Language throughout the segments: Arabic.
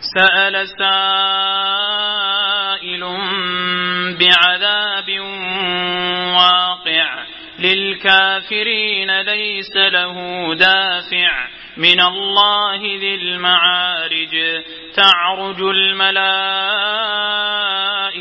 سأل سائل بعذاب واقع للكافرين ليس له دافع من الله ذي المعارج تعرج الملائكة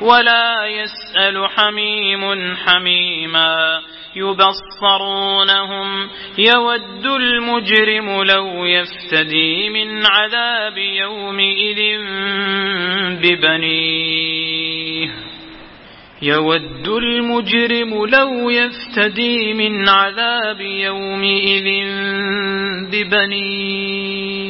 ولا يسأل حميم حميما يبصرونهم يود المجرم لو يفتدي من عذاب يومئذ ببنيه يود المجرم لو يفتدي من عذاب يومئذ ببنيه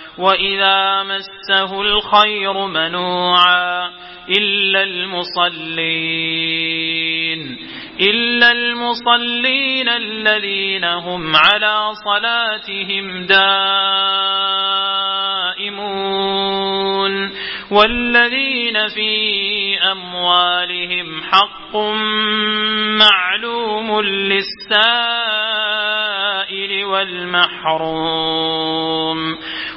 وإذا مسه الخير منوعا إلا المصلين إلا المصلين الذين هم على صلاتهم دائمون والذين في أموالهم حق معلوم للسائل والمحروم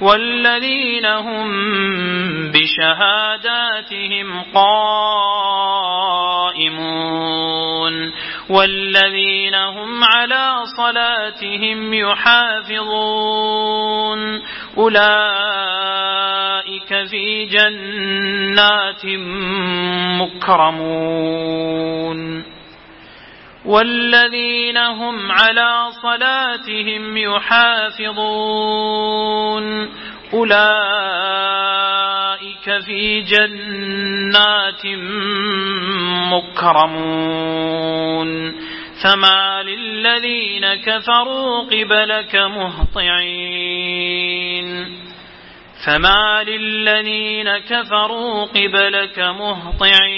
والذين هم بشهاداتهم قائمون والذين هم على صلاتهم يحافظون أولئك في جنات مكرمون والذين هم على صلاتهم يحافظون. أولئك في جنات مكرمون. فما للذين كفروا قبلك مهطعين. فما للذين كفروا قبلك مهطعين.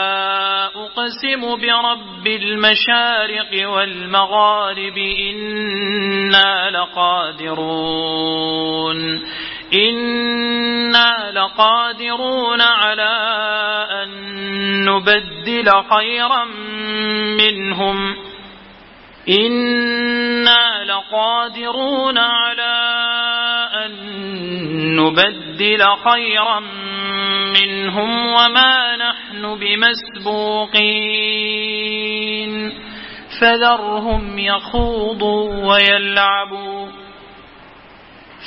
أقسم برب المشارق والمغارب إنا لقادرون إنا لقادرون على أن نبدل خيرا منهم إنا لقادرون على أن نبدل خيرا منهم وما نحن بمسبوقين. فذرهم يخوضوا ويلعبوا.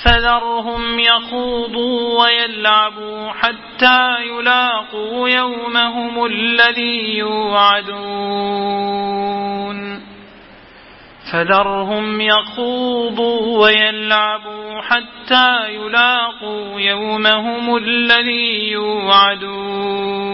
فذرهم يخوضوا ويلعبوا حتى يلاقوا يومهم الذي يوعدون. فذرهم يخوضوا ويلعبوا حتى يلاقوا يومهم الذي يوعدون.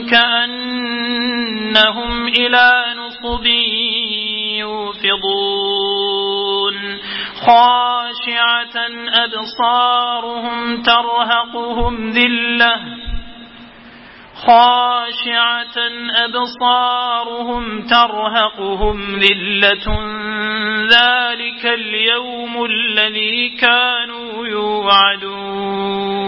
كأنهم إلى نصب يوفضون. خاشعة أبصارهم ترهقهم ذلة. خاشعة أبصارهم ترهقهم ذلة. ذلك اليوم الذي كانوا يوعدون.